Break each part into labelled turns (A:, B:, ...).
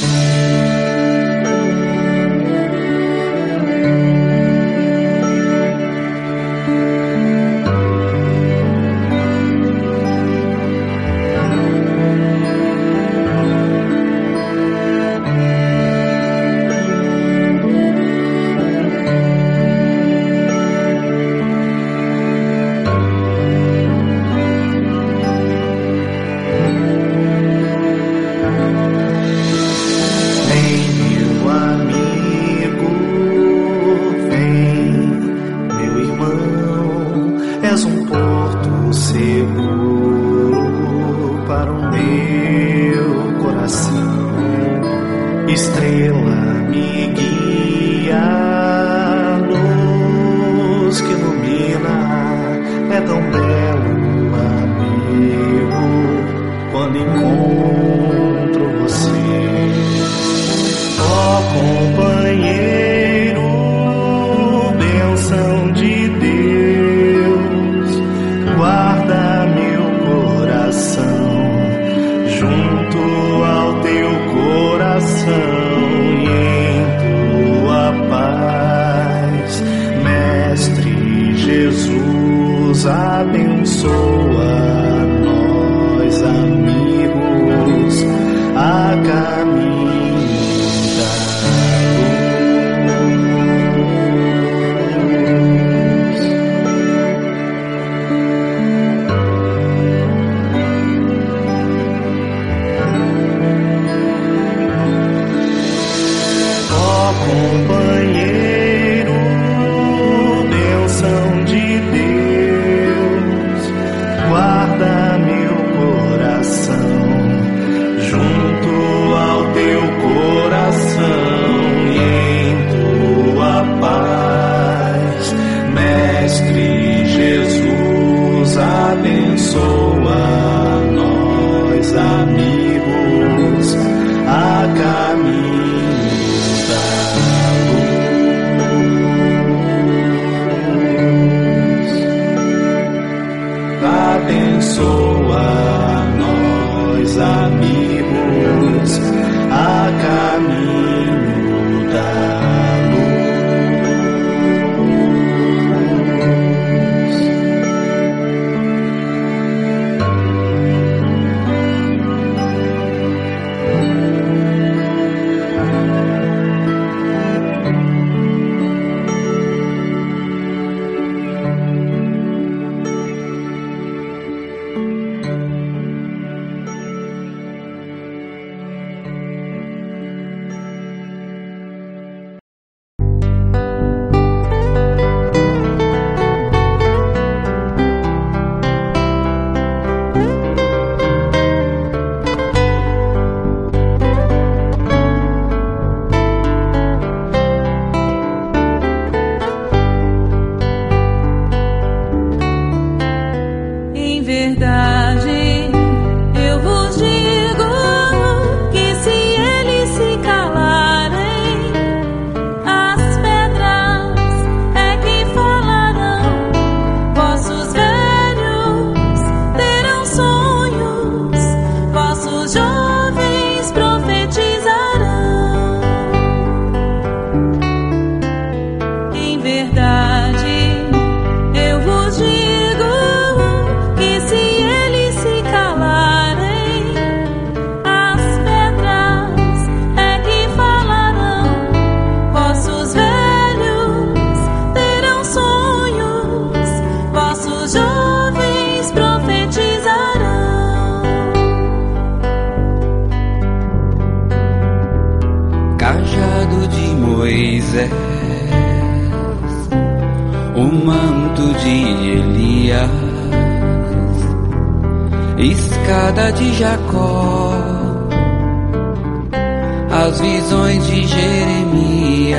A: Música irmão, és um porto seguro para o meu coração, estrela minha. coração em tua paz, Mestre Jesus, abençoe.
B: Moisés, o manto de Elias, escada de Jacó, as visões de Jeremias,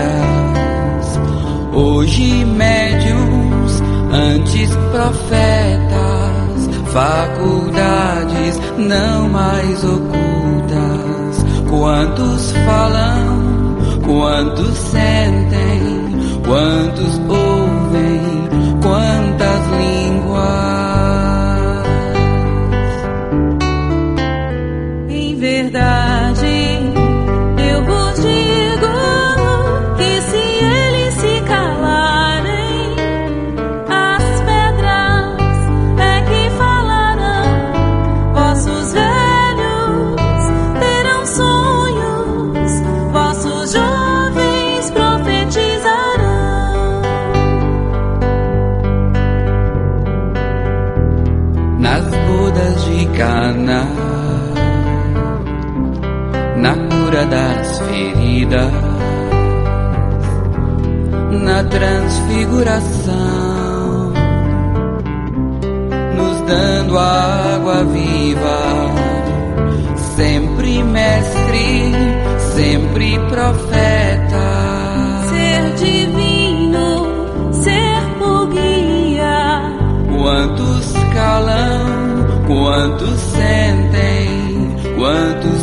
B: hoje médios, antes profetas, faculdades não mais ocultas, quantos falam Quantos sentem, quantos ouvem, quantas línguas.
C: Em verdade.
B: nas bodas de Cana, na cura das feridas, na transfiguração, nos dando água viva, sempre mestre, sempre profeta quantos sentem, quantos